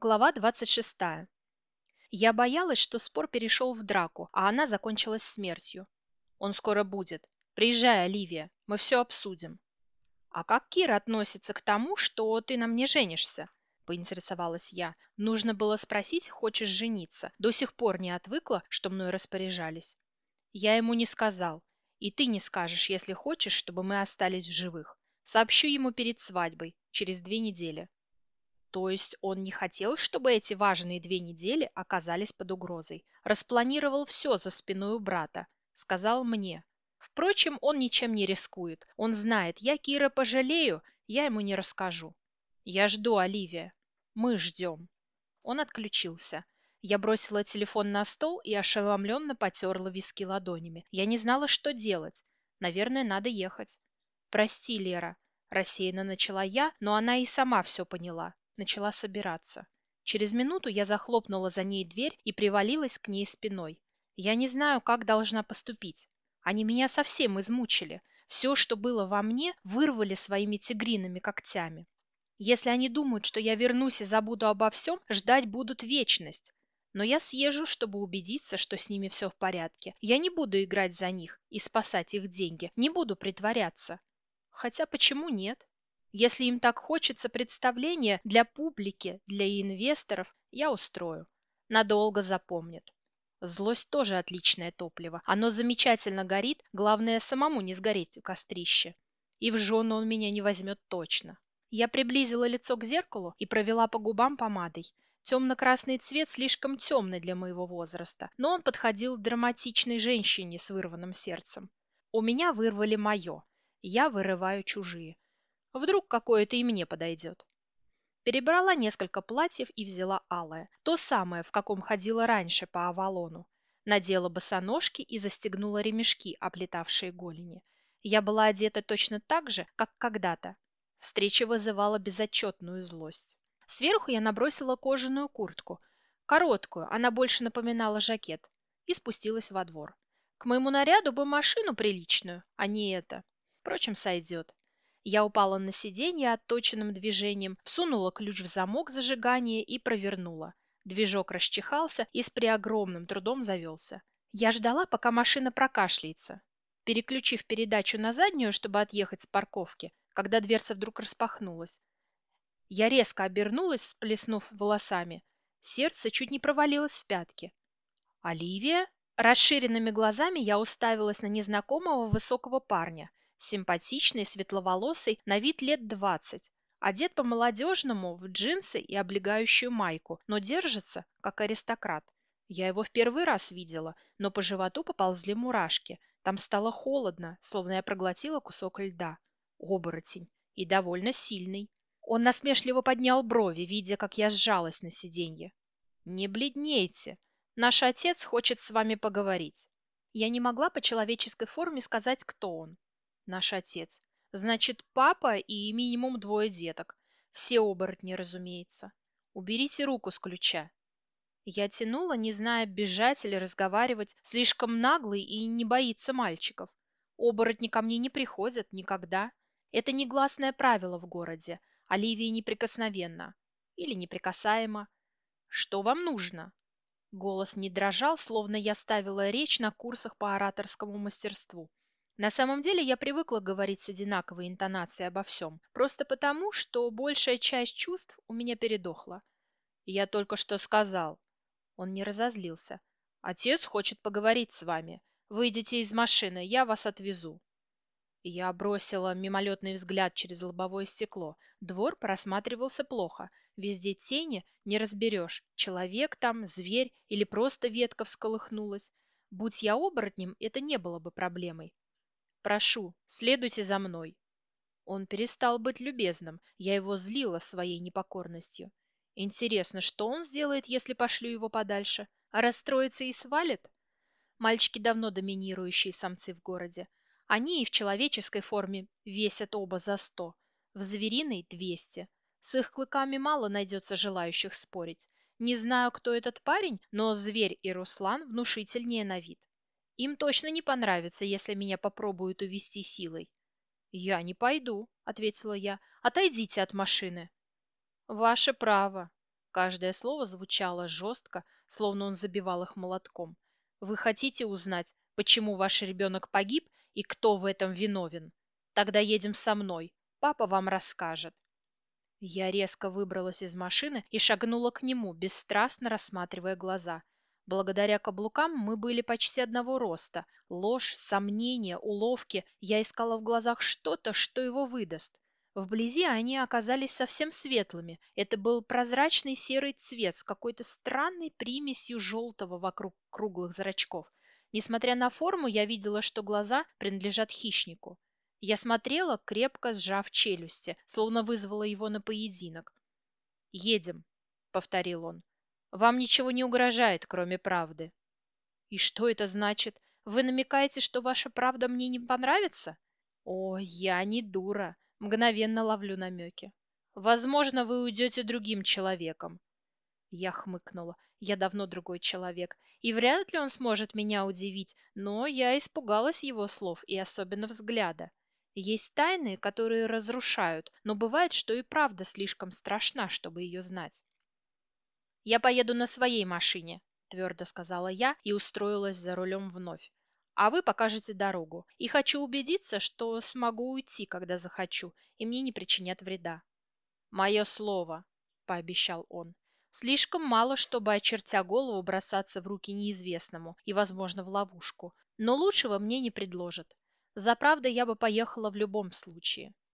Глава 26. Я боялась, что спор перешел в драку, а она закончилась смертью. Он скоро будет. Приезжай, Оливия, мы все обсудим. А как Кира относится к тому, что ты на мне женишься? Поинтересовалась я. Нужно было спросить, хочешь жениться. До сих пор не отвыкла, что мной распоряжались. Я ему не сказал. И ты не скажешь, если хочешь, чтобы мы остались в живых. Сообщу ему перед свадьбой, через две недели. То есть он не хотел, чтобы эти важные две недели оказались под угрозой. Распланировал все за спиной у брата. Сказал мне. Впрочем, он ничем не рискует. Он знает, я Кира пожалею, я ему не расскажу. Я жду, Оливия. Мы ждем. Он отключился. Я бросила телефон на стол и ошеломленно потерла виски ладонями. Я не знала, что делать. Наверное, надо ехать. «Прости, Лера», – рассеянно начала я, но она и сама все поняла начала собираться. Через минуту я захлопнула за ней дверь и привалилась к ней спиной. Я не знаю, как должна поступить. Они меня совсем измучили. Все, что было во мне, вырвали своими тигриными когтями. Если они думают, что я вернусь и забуду обо всем, ждать будут вечность. Но я съезжу, чтобы убедиться, что с ними все в порядке. Я не буду играть за них и спасать их деньги, не буду притворяться. Хотя почему нет? Если им так хочется представления для публики, для инвесторов, я устрою. Надолго запомнят. Злость тоже отличное топливо. Оно замечательно горит, главное самому не сгореть в кострище. И в жену он меня не возьмет точно. Я приблизила лицо к зеркалу и провела по губам помадой. Темно-красный цвет слишком темный для моего возраста, но он подходил драматичной женщине с вырванным сердцем. У меня вырвали мое, я вырываю чужие. Вдруг какое-то и мне подойдет. Перебрала несколько платьев и взяла алое, то самое, в каком ходила раньше по Авалону. Надела босоножки и застегнула ремешки, оплетавшие голени. Я была одета точно так же, как когда-то. Встреча вызывала безотчетную злость. Сверху я набросила кожаную куртку, короткую, она больше напоминала жакет, и спустилась во двор. К моему наряду бы машину приличную, а не это. Впрочем, сойдет. Я упала на сиденье отточенным движением, всунула ключ в замок зажигания и провернула. Движок расчихался и с преогромным трудом завелся. Я ждала, пока машина прокашляется. Переключив передачу на заднюю, чтобы отъехать с парковки, когда дверца вдруг распахнулась. Я резко обернулась, сплеснув волосами. Сердце чуть не провалилось в пятки. «Оливия?» Расширенными глазами я уставилась на незнакомого высокого парня. Симпатичный, светловолосый, на вид лет двадцать. Одет по-молодежному в джинсы и облегающую майку, но держится, как аристократ. Я его в первый раз видела, но по животу поползли мурашки. Там стало холодно, словно я проглотила кусок льда. Оборотень. И довольно сильный. Он насмешливо поднял брови, видя, как я сжалась на сиденье. «Не бледнейте. Наш отец хочет с вами поговорить». Я не могла по человеческой форме сказать, кто он наш отец. Значит, папа и минимум двое деток. Все оборотни, разумеется. Уберите руку с ключа. Я тянула, не зная, бежать или разговаривать, слишком наглый и не боится мальчиков. Оборотни ко мне не приходят никогда. Это негласное правило в городе. Оливия неприкосновенна. Или неприкасаема. Что вам нужно? Голос не дрожал, словно я ставила речь на курсах по ораторскому мастерству. На самом деле я привыкла говорить с одинаковой интонацией обо всем, просто потому, что большая часть чувств у меня передохла. Я только что сказал. Он не разозлился. Отец хочет поговорить с вами. Выйдите из машины, я вас отвезу. Я бросила мимолетный взгляд через лобовое стекло. Двор просматривался плохо. Везде тени, не разберешь, человек там, зверь или просто ветка всколыхнулась. Будь я оборотнем, это не было бы проблемой. Прошу, следуйте за мной. Он перестал быть любезным, я его злила своей непокорностью. Интересно, что он сделает, если пошлю его подальше? А расстроится и свалит? Мальчики давно доминирующие самцы в городе. Они и в человеческой форме весят оба за сто, в звериной – двести. С их клыками мало найдется желающих спорить. Не знаю, кто этот парень, но зверь и Руслан внушительнее на вид. Им точно не понравится, если меня попробуют увести силой. Я не пойду, ответила я. Отойдите от машины. Ваше право. Каждое слово звучало жестко, словно он забивал их молотком. Вы хотите узнать, почему ваш ребенок погиб и кто в этом виновен? Тогда едем со мной. Папа вам расскажет. Я резко выбралась из машины и шагнула к нему, бесстрастно рассматривая глаза. Благодаря каблукам мы были почти одного роста. Ложь, сомнения, уловки. Я искала в глазах что-то, что его выдаст. Вблизи они оказались совсем светлыми. Это был прозрачный серый цвет с какой-то странной примесью желтого вокруг круглых зрачков. Несмотря на форму, я видела, что глаза принадлежат хищнику. Я смотрела, крепко сжав челюсти, словно вызвала его на поединок. «Едем», — повторил он. «Вам ничего не угрожает, кроме правды». «И что это значит? Вы намекаете, что ваша правда мне не понравится?» «О, я не дура. Мгновенно ловлю намеки. Возможно, вы уйдете другим человеком. Я хмыкнула. Я давно другой человек, и вряд ли он сможет меня удивить, но я испугалась его слов и особенно взгляда. Есть тайны, которые разрушают, но бывает, что и правда слишком страшна, чтобы ее знать. «Я поеду на своей машине», – твердо сказала я и устроилась за рулем вновь а вы покажете дорогу. И хочу убедиться, что смогу уйти, когда захочу, и мне не причинят вреда. Мое слово, пообещал он. Слишком мало, чтобы, очертя голову, бросаться в руки неизвестному и, возможно, в ловушку. Но лучшего мне не предложат. За правдой я бы поехала в любом случае.